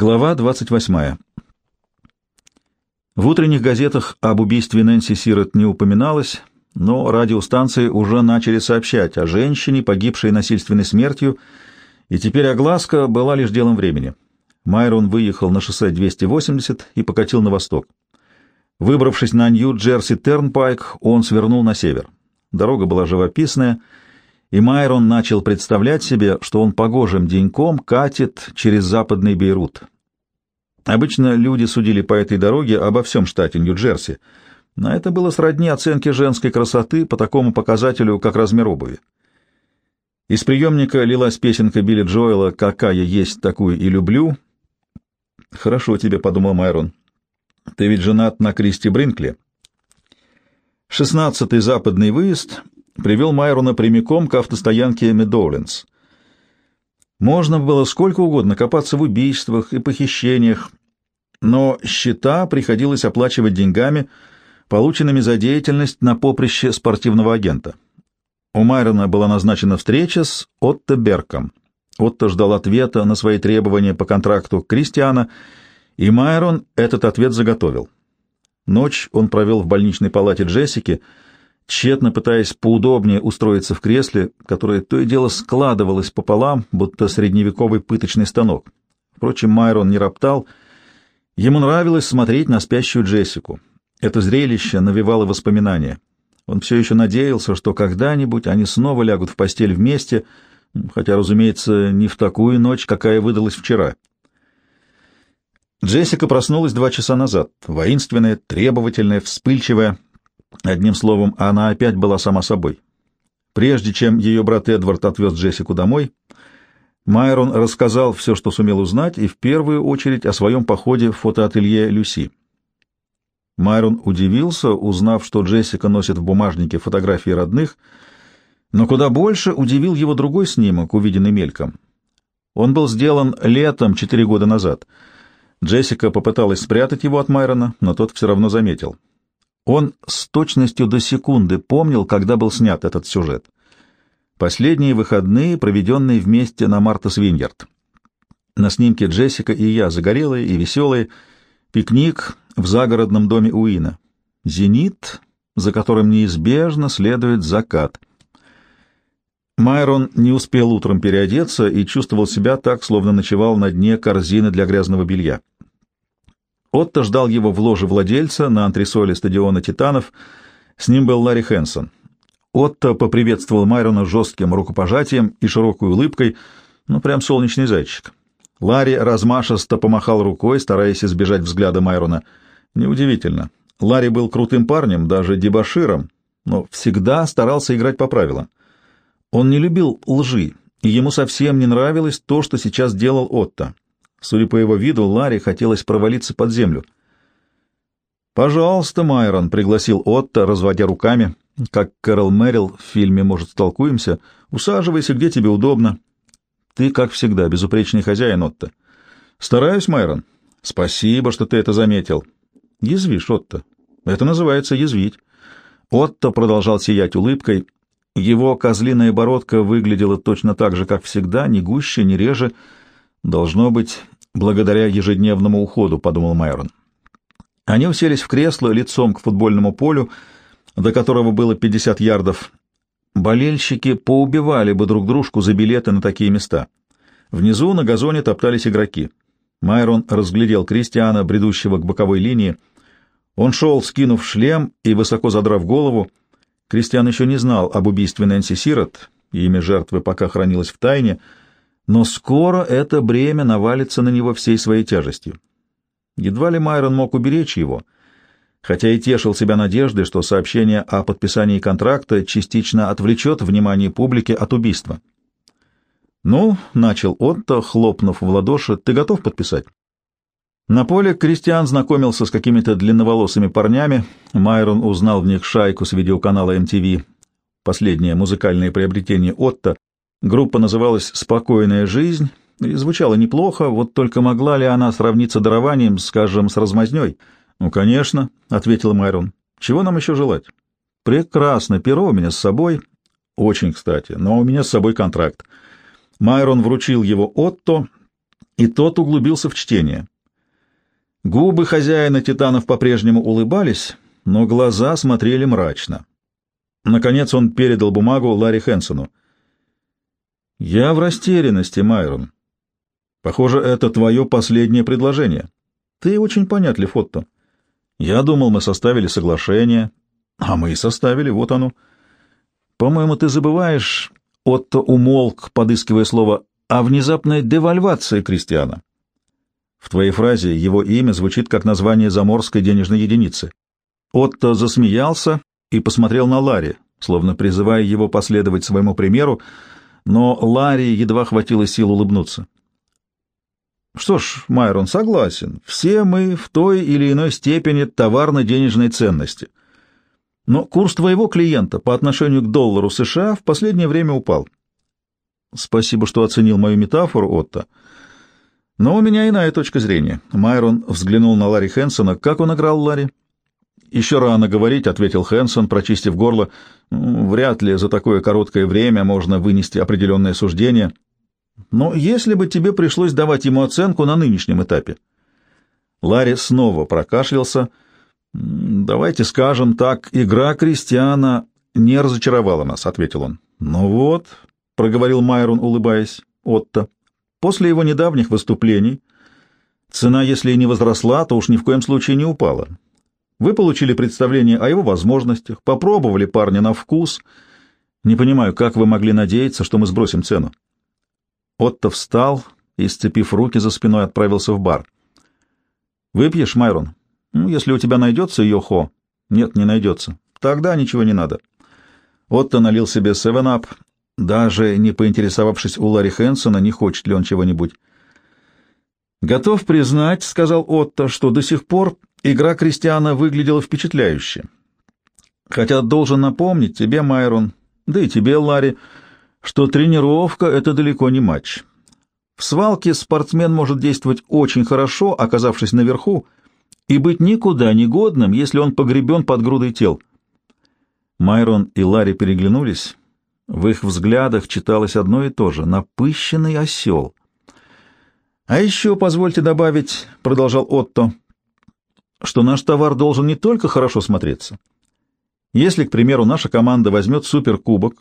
Глава 28. В утренних газетах об убийстве Нэнси Сирот не упоминалось, но радиостанции уже начали сообщать о женщине, погибшей насильственной смертью, и теперь огласка была лишь делом времени. Майрон выехал на шоссе 280 и покатил на восток. Выбравшись на Нью-Джерси Тернпайк, он свернул на север. Дорога была живописная — Майрон начал представлять себе, что он погожим деньком катит через западный Бейрут. Обычно люди судили по этой дороге обо всем штате Нью-Джерси, но это было сродни оценке женской красоты по такому показателю, как размер обуви. Из приемника лилась песенка Билли Джоэла «Какая есть, такую и люблю». «Хорошо тебе», — подумал Майрон. «Ты ведь женат на Кристи Бринкли». Шестнадцатый западный выезд привел Майрона прямиком к автостоянке Медоуленс. Можно было сколько угодно копаться в убийствах и похищениях, но счета приходилось оплачивать деньгами, полученными за деятельность на поприще спортивного агента. У Майрона была назначена встреча с Отто Берком. Отто ждал ответа на свои требования по контракту Кристиана, и Майрон этот ответ заготовил. Ночь он провел в больничной палате Джессики — тщетно пытаясь поудобнее устроиться в кресле, которое то и дело складывалось пополам, будто средневековый пыточный станок. Впрочем, Майрон не роптал. Ему нравилось смотреть на спящую Джессику. Это зрелище навевало воспоминания. Он все еще надеялся, что когда-нибудь они снова лягут в постель вместе, хотя, разумеется, не в такую ночь, какая выдалась вчера. Джессика проснулась два часа назад, воинственная, требовательная, вспыльчивая, Одним словом, она опять была сама собой. Прежде чем ее брат Эдвард отвез Джессику домой, Майрон рассказал все, что сумел узнать, и в первую очередь о своем походе в фотоателье Люси. Майрон удивился, узнав, что Джессика носит в бумажнике фотографии родных, но куда больше удивил его другой снимок, увиденный мельком. Он был сделан летом четыре года назад. Джессика попыталась спрятать его от Майрона, но тот все равно заметил. Он с точностью до секунды помнил, когда был снят этот сюжет. Последние выходные, проведенные вместе на Марта Свиньярд. На снимке Джессика и я, загорелые и веселые, пикник в загородном доме Уина. Зенит, за которым неизбежно следует закат. Майрон не успел утром переодеться и чувствовал себя так, словно ночевал на дне корзины для грязного белья. Отто ждал его в ложе владельца на антресоле стадиона «Титанов». С ним был Ларри Хэнсон. Отто поприветствовал Майрона жестким рукопожатием и широкой улыбкой, ну, прям солнечный зайчик. Ларри размашисто помахал рукой, стараясь избежать взгляда Майрона. Неудивительно. Ларри был крутым парнем, даже дебоширом, но всегда старался играть по правилам. Он не любил лжи, и ему совсем не нравилось то, что сейчас делал Отто. Судя по его виду, Ларри хотелось провалиться под землю. «Пожалуйста, Майрон», — пригласил Отто, разводя руками, как Кэрол Мэрил в фильме «Может, столкуемся?» «Усаживайся, где тебе удобно». «Ты, как всегда, безупречный хозяин, Отто». «Стараюсь, Майрон». «Спасибо, что ты это заметил». «Язвишь, Отто. Это называется язвить». Отто продолжал сиять улыбкой. Его козлиная бородка выглядела точно так же, как всегда, ни гуще, ни реже, — Должно быть, благодаря ежедневному уходу, подумал Майрон. Они уселись в кресло лицом к футбольному полю, до которого было 50 ярдов. Болельщики поубивали бы друг дружку за билеты на такие места. Внизу на газоне топтались игроки. Майрон разглядел Кристиана, бредущего к боковой линии. Он шел, скинув шлем и высоко задрав голову. Кристиан еще не знал об убийстве Нэнси Сирот, имя жертвы пока хранилось в тайне — но скоро это бремя навалится на него всей своей тяжестью. Едва ли Майрон мог уберечь его, хотя и тешил себя надеждой, что сообщение о подписании контракта частично отвлечет внимание публики от убийства. «Ну», — начал Отто, хлопнув в ладоши, — «ты готов подписать?» На поле Кристиан знакомился с какими-то длинноволосыми парнями. Майрон узнал в них шайку с видеоканала MTV. Последнее музыкальное приобретение Отто, Группа называлась «Спокойная жизнь» и звучала неплохо, вот только могла ли она сравниться дарованием, скажем, с размазней? «Ну, конечно», — ответил Майрон. «Чего нам еще желать?» «Прекрасно, перо у меня с собой». «Очень кстати, но у меня с собой контракт». Майрон вручил его Отто, и тот углубился в чтение. Губы хозяина титанов по-прежнему улыбались, но глаза смотрели мрачно. Наконец он передал бумагу Ларри Хэнсону. «Я в растерянности, Майрон. Похоже, это твое последнее предложение. Ты очень понятлив, Отто. Я думал, мы составили соглашение, а мы и составили, вот оно. По-моему, ты забываешь, Отто умолк, подыскивая слово, о внезапной девальвации крестьяна. В твоей фразе его имя звучит как название заморской денежной единицы. Отто засмеялся и посмотрел на Ларри, словно призывая его последовать своему примеру, но Ларри едва хватило сил улыбнуться. Что ж, Майрон согласен, все мы в той или иной степени товарно-денежной ценности. Но курс твоего клиента по отношению к доллару США в последнее время упал. Спасибо, что оценил мою метафору, Отто. Но у меня иная точка зрения. Майрон взглянул на Ларри Хэнсона. Как он играл, Ларри? Еще рано говорить, — ответил Хэнсон, прочистив горло. Вряд ли за такое короткое время можно вынести определенное суждение. Но если бы тебе пришлось давать ему оценку на нынешнем этапе. Ларри снова прокашлялся. «Давайте скажем так, игра Кристиана не разочаровала нас», — ответил он. «Ну вот», — проговорил Майрон, улыбаясь, — «Отто». После его недавних выступлений цена, если и не возросла, то уж ни в коем случае не упала. Вы получили представление о его возможностях, попробовали парня на вкус. Не понимаю, как вы могли надеяться, что мы сбросим цену. Отто встал и, сцепив руки за спиной, отправился в бар. «Выпьешь, Майрон? Ну, если у тебя найдется йохо». «Нет, не найдется. Тогда ничего не надо». Отто налил себе севен-ап, даже не поинтересовавшись у Ларри Хэнсона, не хочет ли он чего-нибудь. «Готов признать, — сказал Отто, — что до сих пор игра Кристиана выглядела впечатляюще. Хотя должен напомнить тебе, Майрон, да и тебе, Ларри, что тренировка — это далеко не матч. В свалке спортсмен может действовать очень хорошо, оказавшись наверху, и быть никуда не годным, если он погребен под грудой тел. Майрон и Ларри переглянулись. В их взглядах читалось одно и то же — напыщенный осел. «А еще, позвольте добавить, — продолжал Отто, — что наш товар должен не только хорошо смотреться. Если, к примеру, наша команда возьмет суперкубок,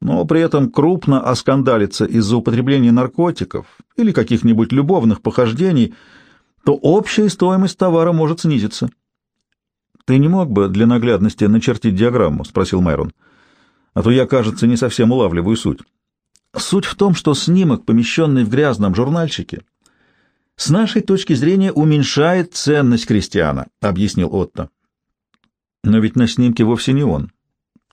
но при этом крупно оскандалится из-за употребления наркотиков или каких-нибудь любовных похождений, то общая стоимость товара может снизиться». «Ты не мог бы для наглядности начертить диаграмму?» — спросил Майрон. — а то я, кажется, не совсем улавливаю суть. Суть в том, что снимок, помещенный в грязном журнальчике, с нашей точки зрения уменьшает ценность крестьяна, объяснил Отто. Но ведь на снимке вовсе не он.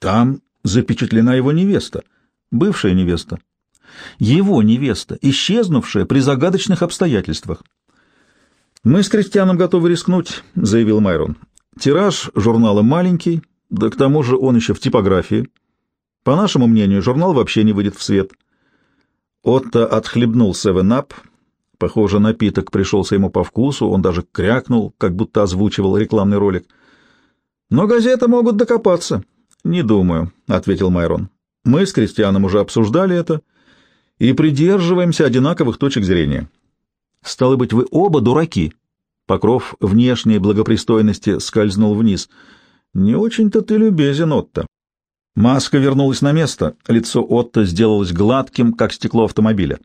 Там запечатлена его невеста, бывшая невеста. Его невеста, исчезнувшая при загадочных обстоятельствах. «Мы с крестьяном готовы рискнуть», — заявил Майрон. «Тираж журнала маленький, да к тому же он еще в типографии. По нашему мнению, журнал вообще не выйдет в свет. Отто отхлебнул севен-ап. Похоже, напиток пришелся ему по вкусу, он даже крякнул, как будто озвучивал рекламный ролик. «Но газеты могут докопаться». «Не думаю», — ответил Майрон. «Мы с Кристианом уже обсуждали это и придерживаемся одинаковых точек зрения». «Стало быть, вы оба дураки». Покров внешней благопристойности скользнул вниз. «Не очень-то ты любезен, Отто». Маска вернулась на место, лицо Отто сделалось гладким, как стекло автомобиля.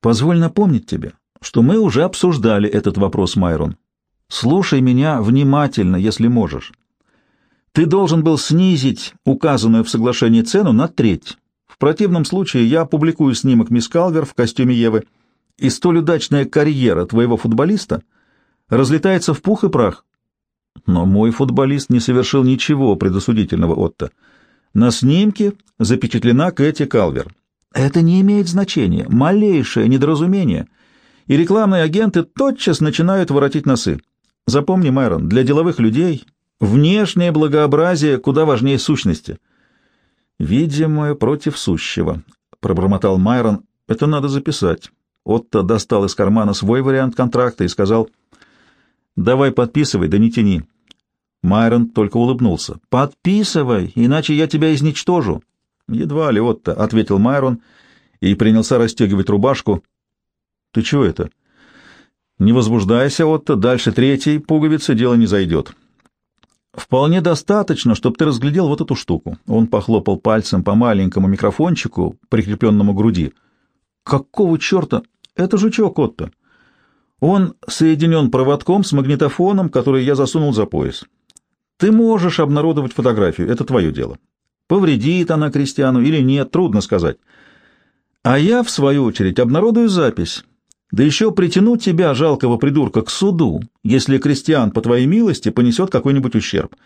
«Позволь напомнить тебе, что мы уже обсуждали этот вопрос, Майрон. Слушай меня внимательно, если можешь. Ты должен был снизить указанную в соглашении цену на треть. В противном случае я опубликую снимок мисс Калвер в костюме Евы, и столь удачная карьера твоего футболиста разлетается в пух и прах. Но мой футболист не совершил ничего предосудительного, Отто. На снимке запечатлена Кэти Калвер. Это не имеет значения, малейшее недоразумение, и рекламные агенты тотчас начинают воротить носы. Запомни, Майрон, для деловых людей внешнее благообразие куда важнее сущности. Видимое против сущего, пробормотал Майрон. Это надо записать. Отто достал из кармана свой вариант контракта и сказал: "Давай подписывай, да не тяни". Майрон только улыбнулся. «Подписывай, иначе я тебя изничтожу». «Едва ли, Отто», — ответил Майрон и принялся расстегивать рубашку. Ты чего это? Не возбуждайся, Отто, дальше третьей пуговицы дело не зайдет. Вполне достаточно, чтобы ты разглядел вот эту штуку. Он похлопал пальцем по маленькому микрофончику, прикрепленному к груди. Какого черта? Это жучок, Отто. Он соединен проводком с магнитофоном, который я засунул за пояс. Ты можешь обнародовать фотографию, это твое дело. Повредит она крестьяну или нет, трудно сказать. А я, в свою очередь, обнародую запись. Да еще притяну тебя, жалкого придурка, к суду, если крестьян, по твоей милости, понесет какой-нибудь ущерб.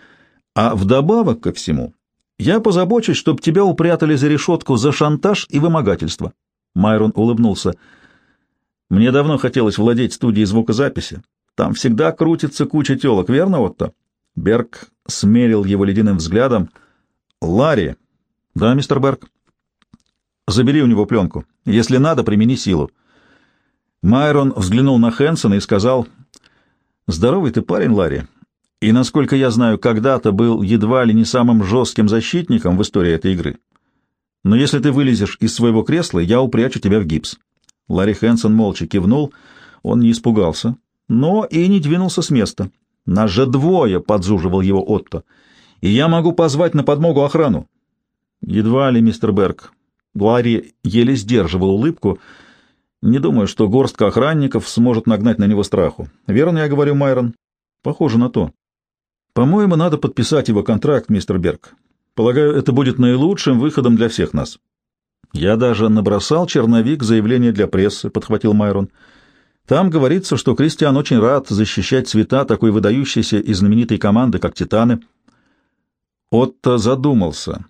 А вдобавок ко всему, я позабочусь, чтобы тебя упрятали за решетку за шантаж и вымогательство. Майрон улыбнулся. Мне давно хотелось владеть студией звукозаписи. Там всегда крутится куча телок, верно, Отто? Берг смерил его ледяным взглядом. Ларри. Да, мистер Берг. Забери у него пленку. Если надо, примени силу. Майрон взглянул на Хэнсона и сказал, «Здоровый ты парень, Ларри, и, насколько я знаю, когда-то был едва ли не самым жестким защитником в истории этой игры. Но если ты вылезешь из своего кресла, я упрячу тебя в гипс». Ларри Хэнсон молча кивнул, он не испугался, но и не двинулся с места. «Нас же двое!» — подзуживал его Отто. «И я могу позвать на подмогу охрану». «Едва ли, мистер Берг». Ларри еле сдерживал улыбку — не думаю, что горстка охранников сможет нагнать на него страху. Верно я говорю, Майрон? Похоже на то. По-моему, надо подписать его контракт, мистер Берг. Полагаю, это будет наилучшим выходом для всех нас. Я даже набросал черновик заявления для прессы, подхватил Майрон. Там говорится, что Кристиан очень рад защищать цвета такой выдающейся и знаменитой команды, как «Титаны». Отто задумался.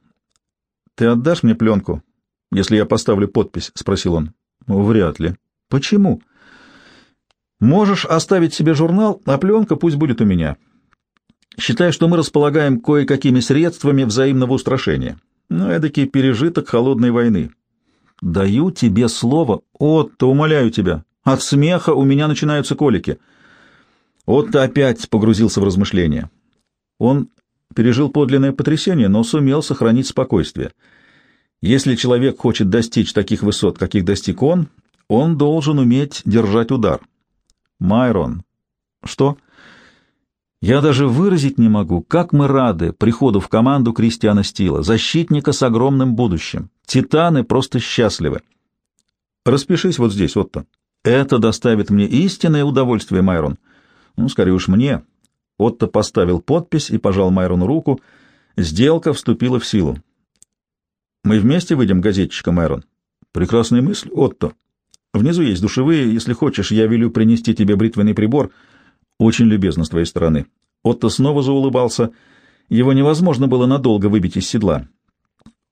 «Ты отдашь мне пленку, если я поставлю подпись?» — спросил он. Вряд ли. Почему? Можешь оставить себе журнал, а пленка пусть будет у меня. Считай, что мы располагаем кое-какими средствами взаимного устрашения. Ну, эдакий пережиток холодной войны. Даю тебе слово. Отто, умоляю тебя. От смеха у меня начинаются колики. Отто опять погрузился в размышления. Он пережил подлинное потрясение, но сумел сохранить спокойствие — если человек хочет достичь таких высот, каких достиг он, он должен уметь держать удар. Майрон. Что? Я даже выразить не могу, как мы рады приходу в команду Кристиана Стила, защитника с огромным будущим. Титаны просто счастливы. Распишись вот здесь, Отто. Это доставит мне истинное удовольствие, Майрон. Ну, скорее уж мне. Отто поставил подпись и пожал Майрону руку. Сделка вступила в силу. Мы вместе выйдем газетчика, Мэрон. Прекрасная мысль, Отто. Внизу есть душевые. Если хочешь, я велю принести тебе бритвенный прибор. Очень любезно с твоей стороны. Отто снова заулыбался. Его невозможно было надолго выбить из седла.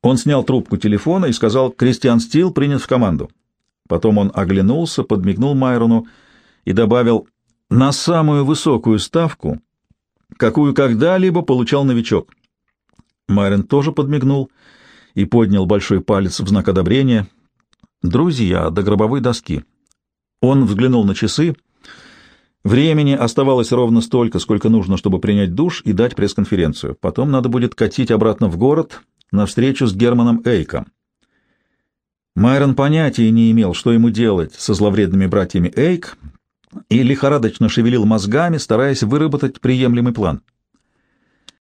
Он снял трубку телефона и сказал, «Кристиан Стил принят в команду». Потом он оглянулся, подмигнул Майрону и добавил, «На самую высокую ставку, какую когда-либо получал новичок». Майрон тоже подмигнул и поднял большой палец в знак одобрения. «Друзья, до гробовой доски». Он взглянул на часы. Времени оставалось ровно столько, сколько нужно, чтобы принять душ и дать пресс-конференцию. Потом надо будет катить обратно в город на встречу с Германом Эйком. Майрон понятия не имел, что ему делать со зловредными братьями Эйк, и лихорадочно шевелил мозгами, стараясь выработать приемлемый план —